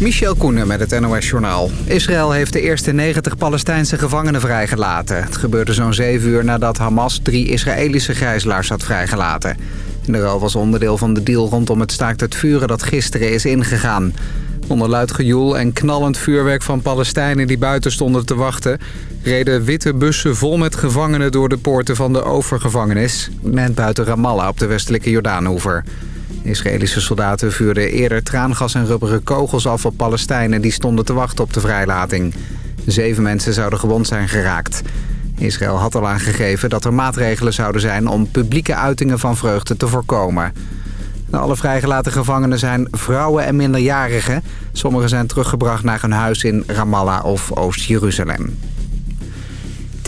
Michel Koenen met het NOS-journaal. Israël heeft de eerste 90 Palestijnse gevangenen vrijgelaten. Het gebeurde zo'n 7 uur nadat Hamas drie Israëlische gijzelaars had vrijgelaten. de ruil was onderdeel van de deal rondom het staakt het vuren dat gisteren is ingegaan. Onder luid gejoel en knallend vuurwerk van Palestijnen die buiten stonden te wachten... reden witte bussen vol met gevangenen door de poorten van de overgevangenis... net buiten Ramallah op de westelijke Jordaanhoever. Israëlische soldaten vuurden eerder traangas en rubberen kogels af op Palestijnen... die stonden te wachten op de vrijlating. Zeven mensen zouden gewond zijn geraakt. Israël had al aangegeven dat er maatregelen zouden zijn... om publieke uitingen van vreugde te voorkomen. Alle vrijgelaten gevangenen zijn vrouwen en minderjarigen. Sommigen zijn teruggebracht naar hun huis in Ramallah of Oost-Jeruzalem.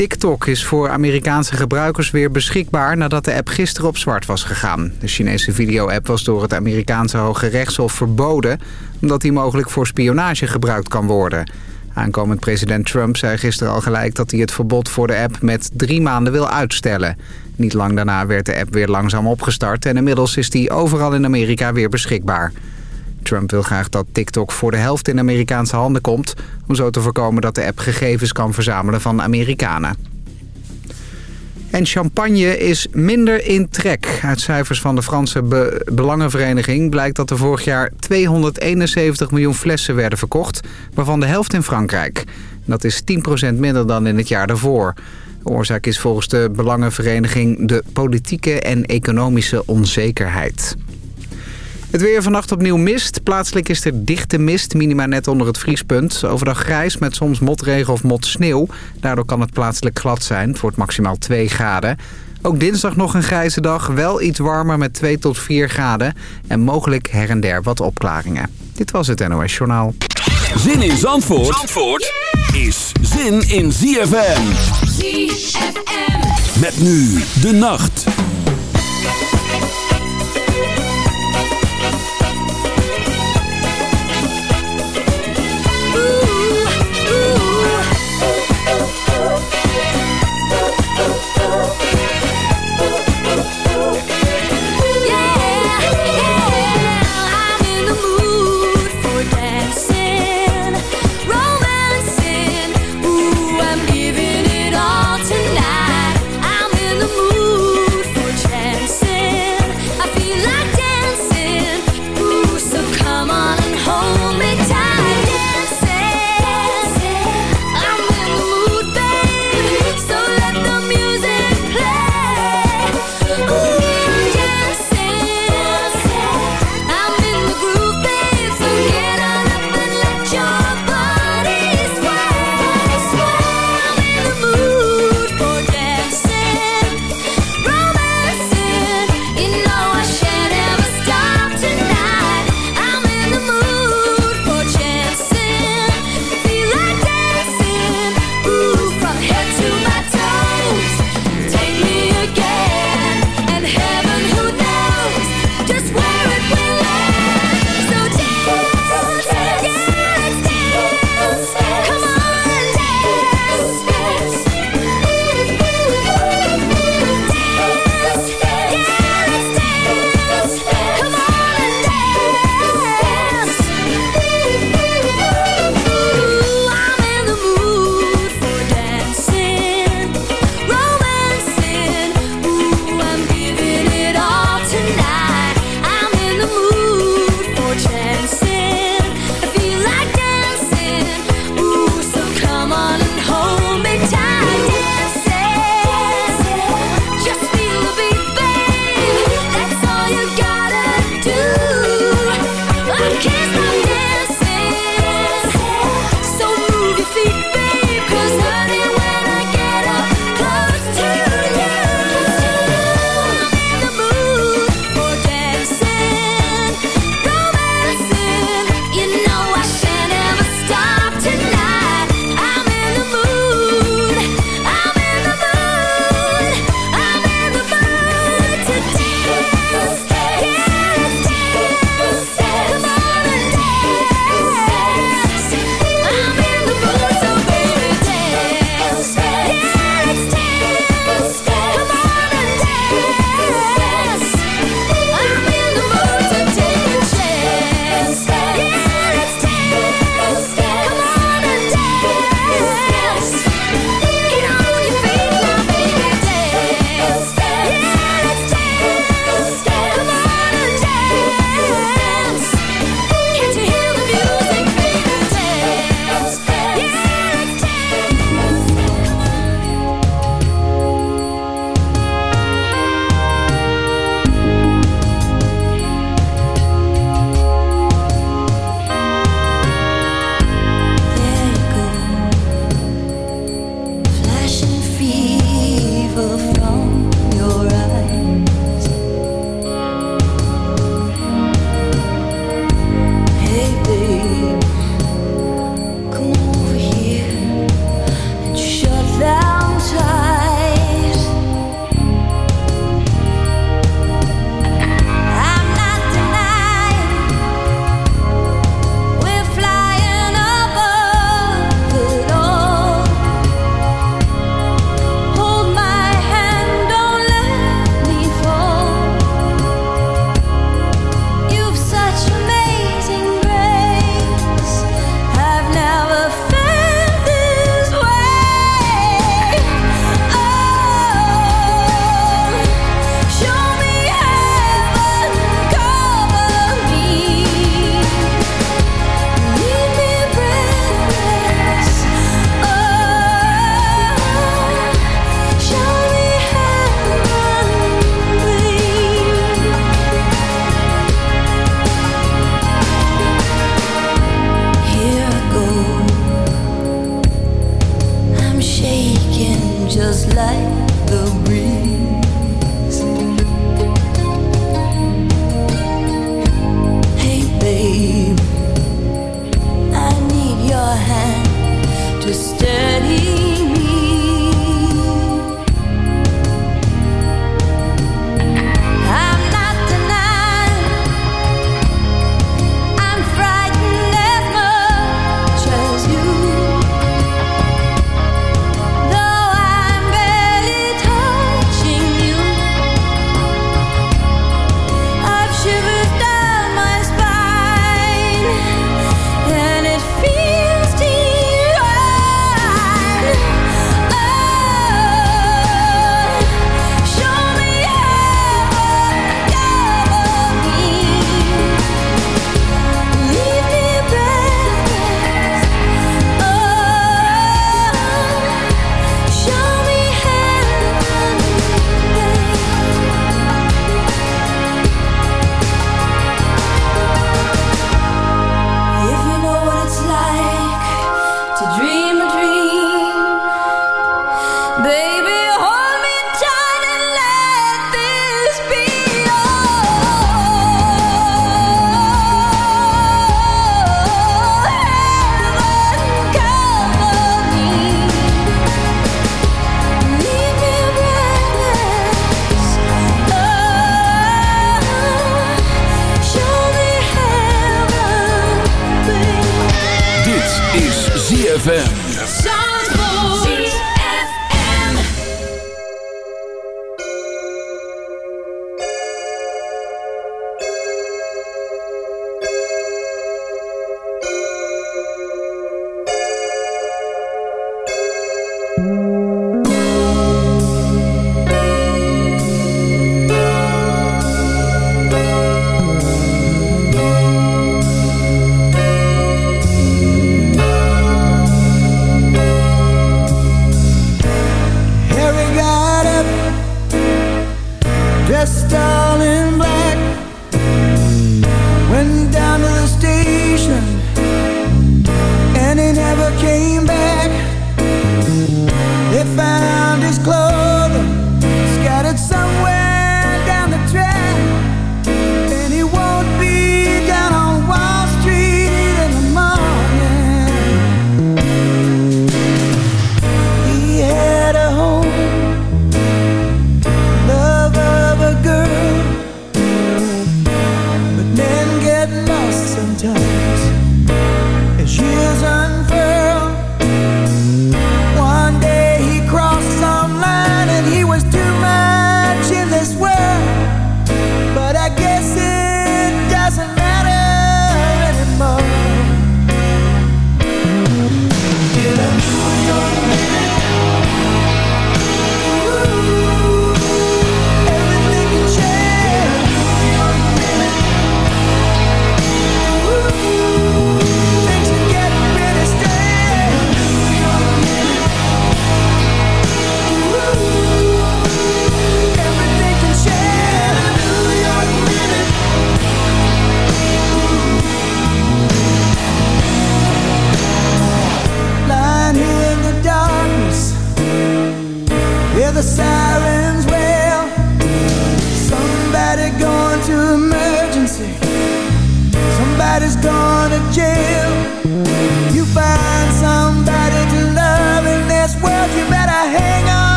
TikTok is voor Amerikaanse gebruikers weer beschikbaar nadat de app gisteren op zwart was gegaan. De Chinese video-app was door het Amerikaanse Hoge Rechtshof verboden... omdat die mogelijk voor spionage gebruikt kan worden. Aankomend president Trump zei gisteren al gelijk dat hij het verbod voor de app met drie maanden wil uitstellen. Niet lang daarna werd de app weer langzaam opgestart en inmiddels is die overal in Amerika weer beschikbaar. Trump wil graag dat TikTok voor de helft in Amerikaanse handen komt... om zo te voorkomen dat de app gegevens kan verzamelen van Amerikanen. En champagne is minder in trek. Uit cijfers van de Franse Belangenvereniging blijkt dat er vorig jaar 271 miljoen flessen werden verkocht, waarvan de helft in Frankrijk. Dat is 10% minder dan in het jaar daarvoor. De oorzaak is volgens de Belangenvereniging de politieke en economische onzekerheid. Het weer vannacht opnieuw mist. Plaatselijk is er dichte mist, minima net onder het vriespunt. Overdag grijs met soms motregen of motsneeuw. Daardoor kan het plaatselijk glad zijn. Het wordt maximaal 2 graden. Ook dinsdag nog een grijze dag. Wel iets warmer met 2 tot 4 graden. En mogelijk her en der wat opklaringen. Dit was het NOS Journaal. Zin in Zandvoort, Zandvoort is zin in ZFM. ZFM. Met nu de nacht.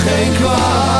geen kwaad.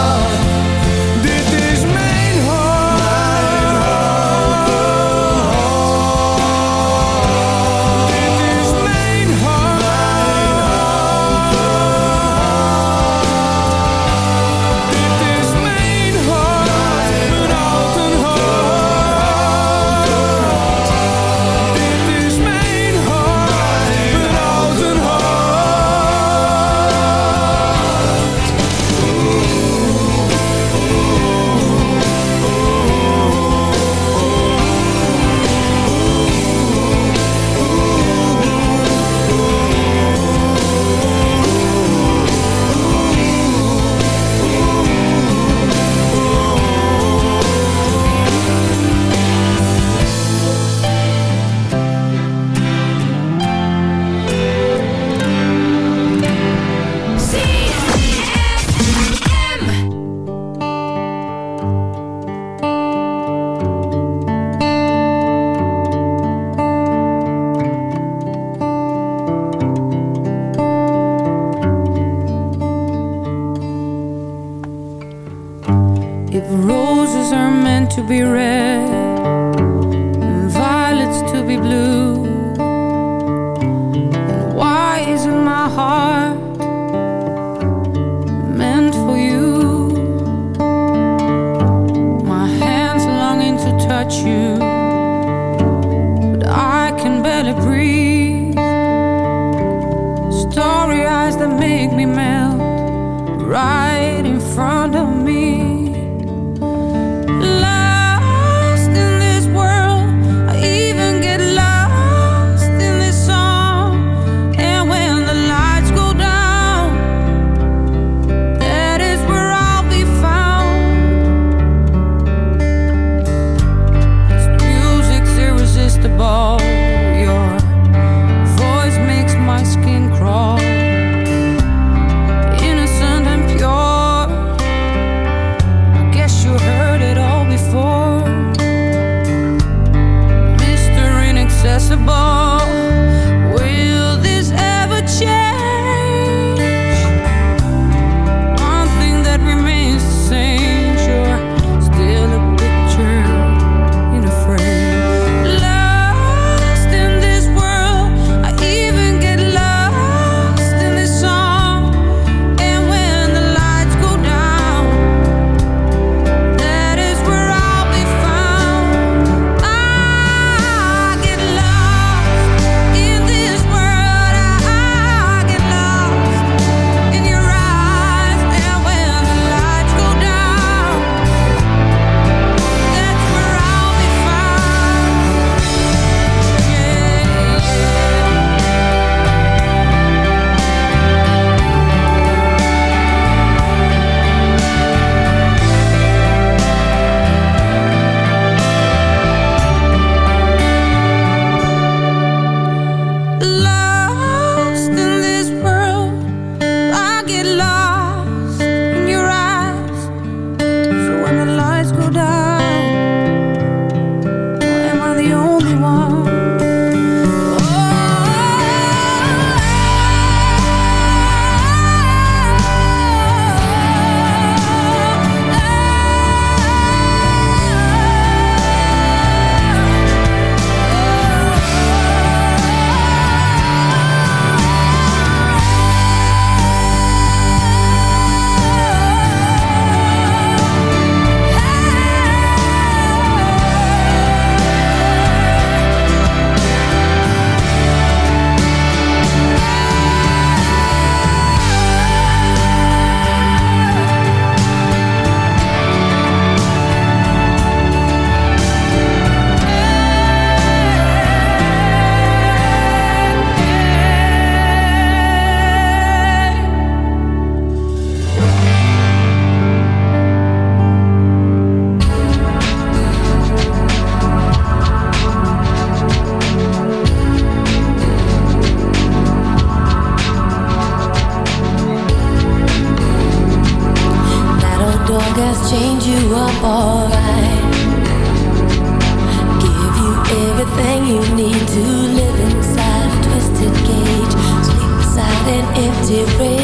To be red Secret.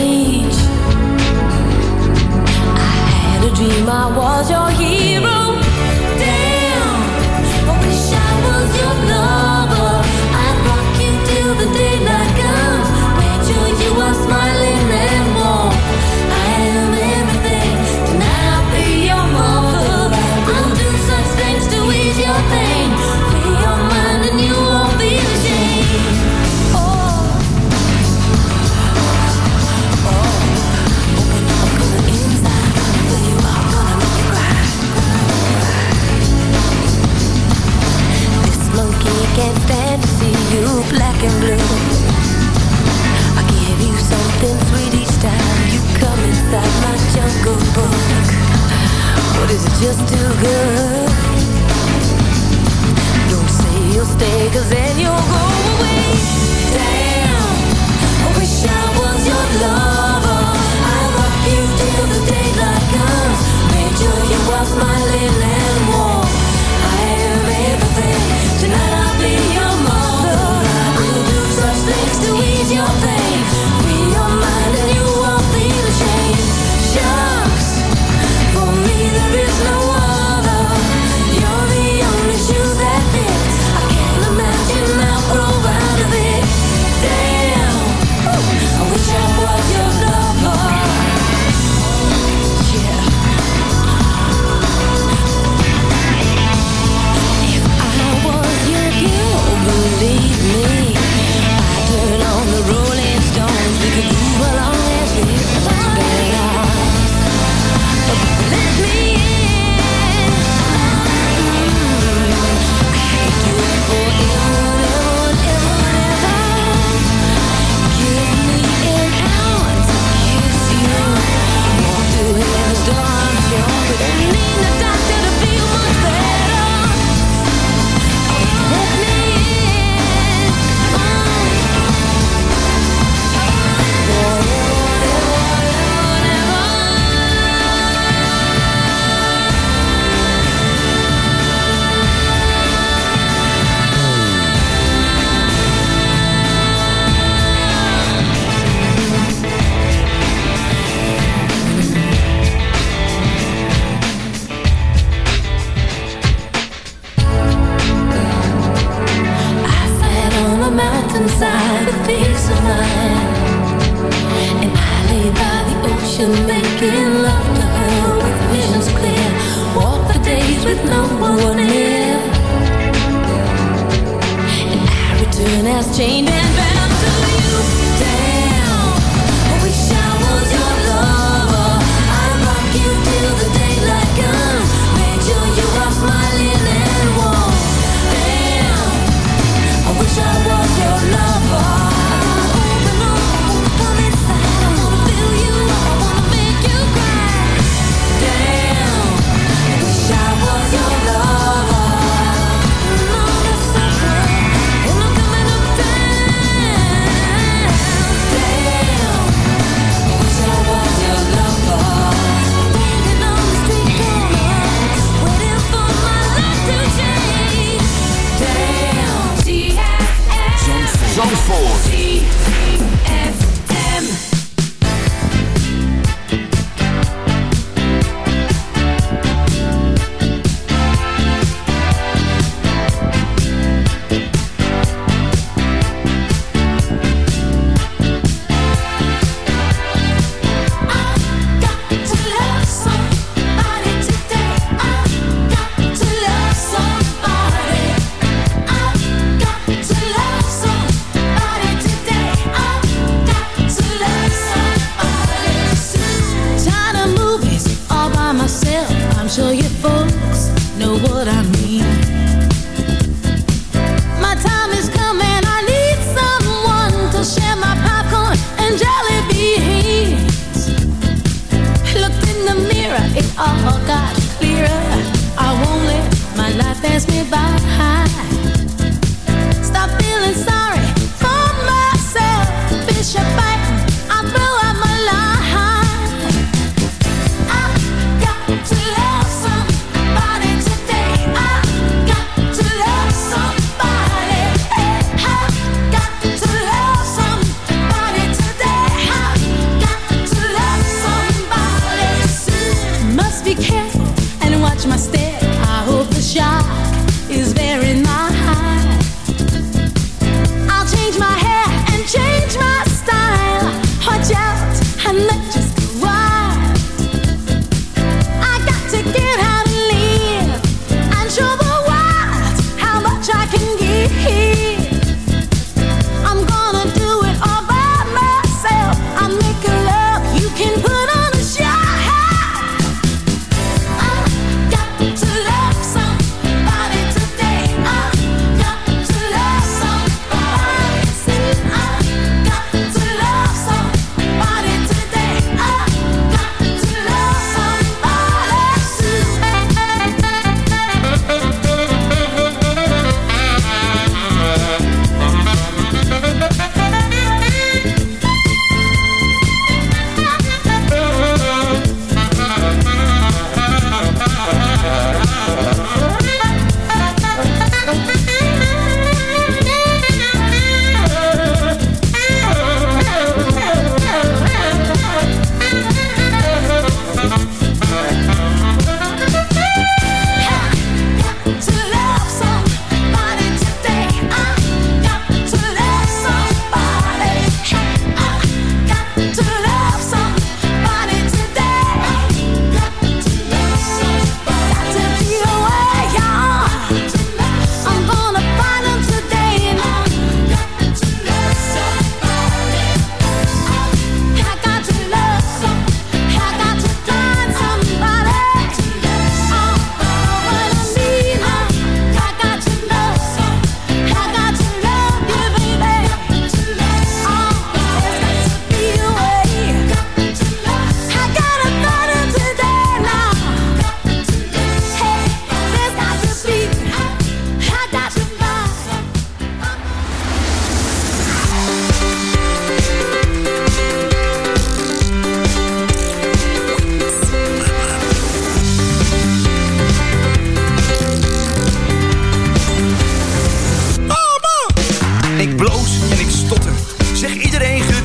see.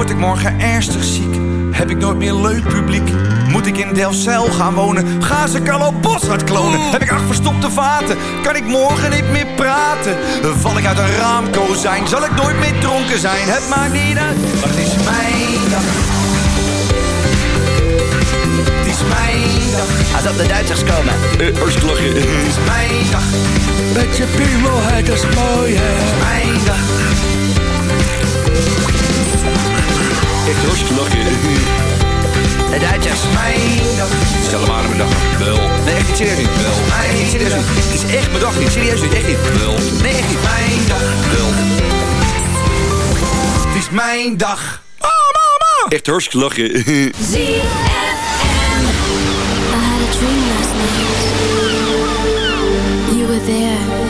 Word ik morgen ernstig ziek, heb ik nooit meer leuk publiek. Moet ik in Delfzijl gaan wonen, ga ze Carlo Boshart klonen. Heb ik acht verstopte vaten, kan ik morgen niet meer praten. Val ik uit een raamkozijn, zal ik nooit meer dronken zijn. Het maakt niet uit, maar het is mijn dag. Het is mijn dag. Als op de Duitsers komen. Eh, lachen. Het is mijn dag. Met je piemelheid is mooi, hè. Mijn dag. Echt hartstikke lachen. De Duitsers. Mijn dag. Stel hem aan mijn dag. Wel. Nee, echt niet serieus niet. Wel. Nee, niet serieus niet. Het is echt mijn dag niet. Serieus niet. Echt niet. Wel. Nee, echt niet. Mijn dag. Wel. Het is mijn dag. Echt hartstikke lachen. ZFM. I had a dream last night. You were there.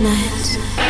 night.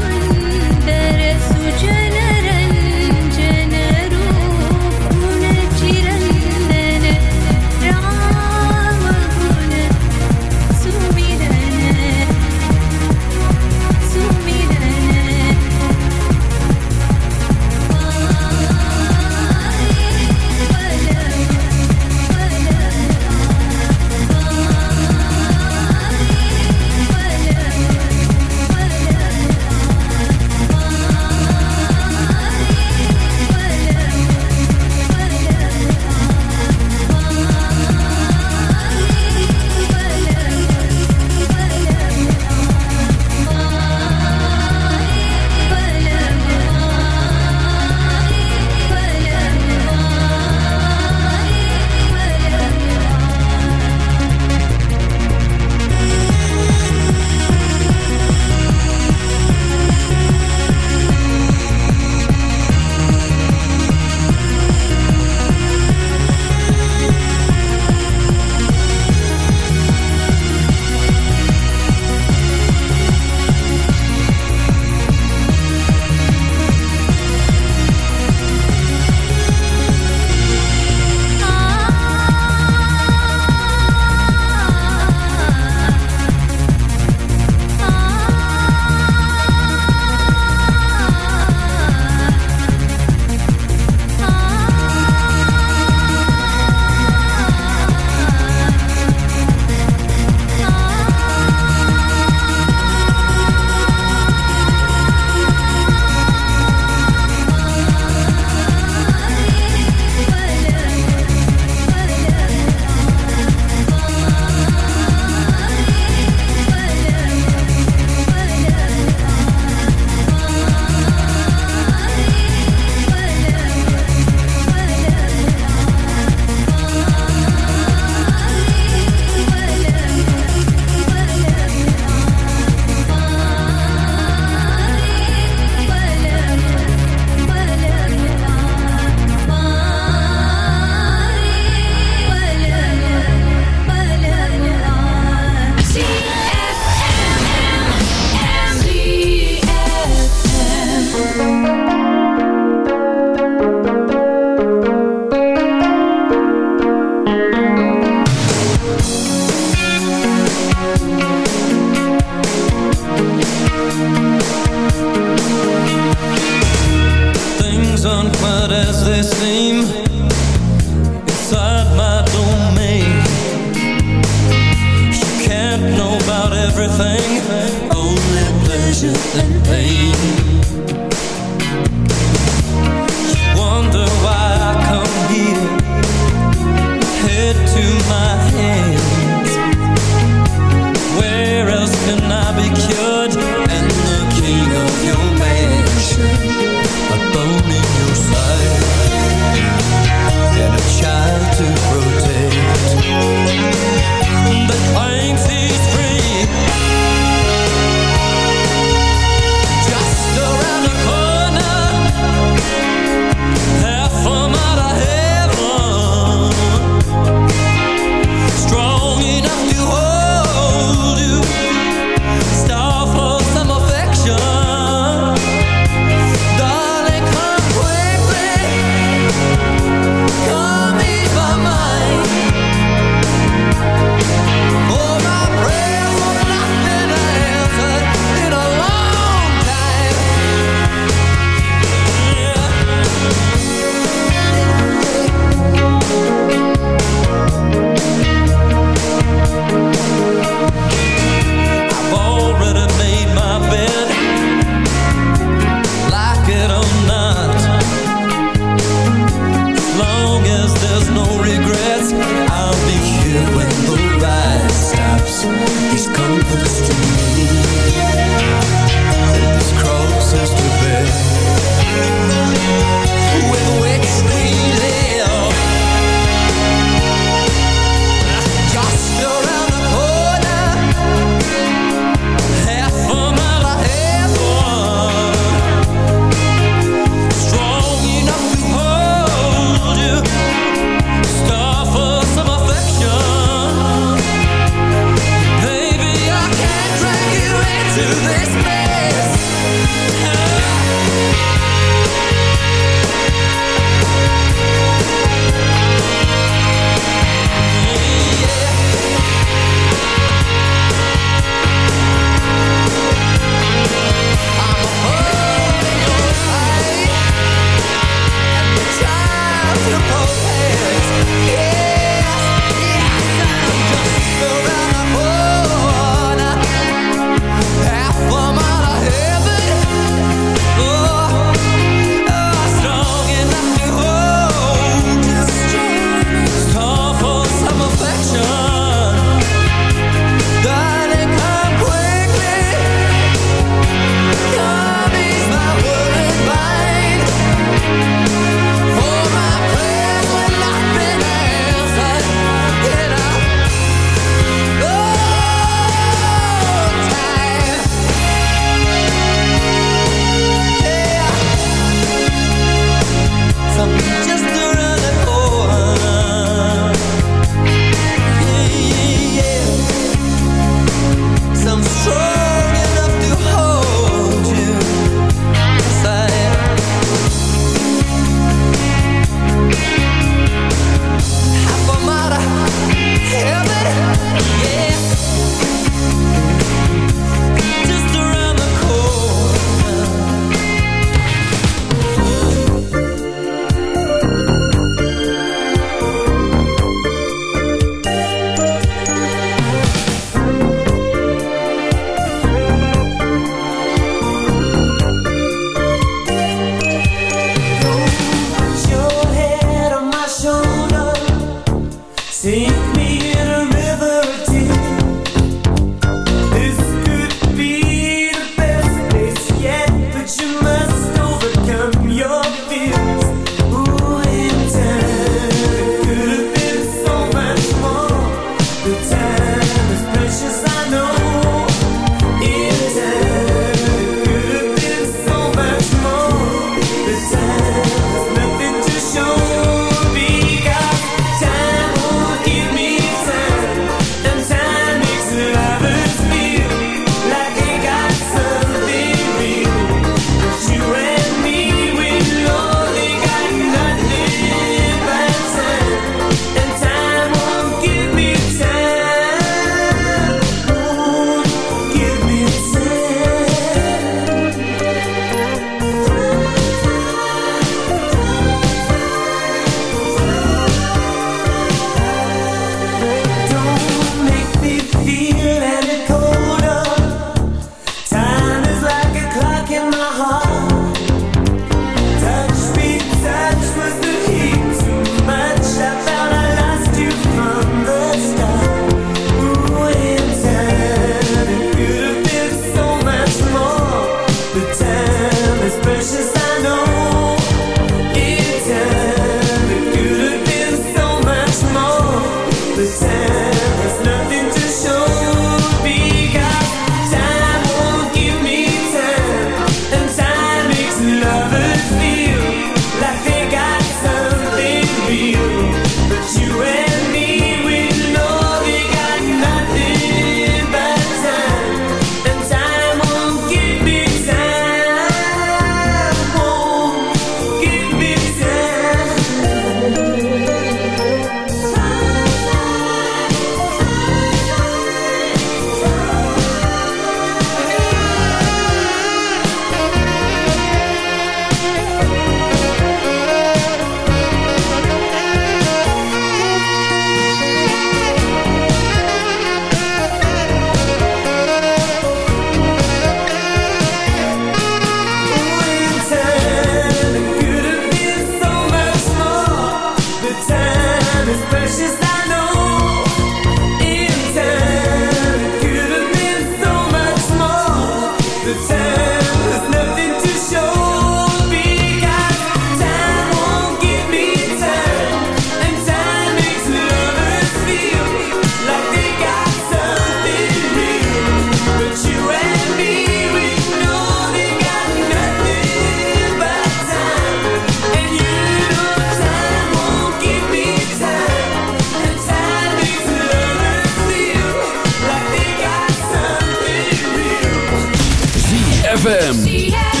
ZFM.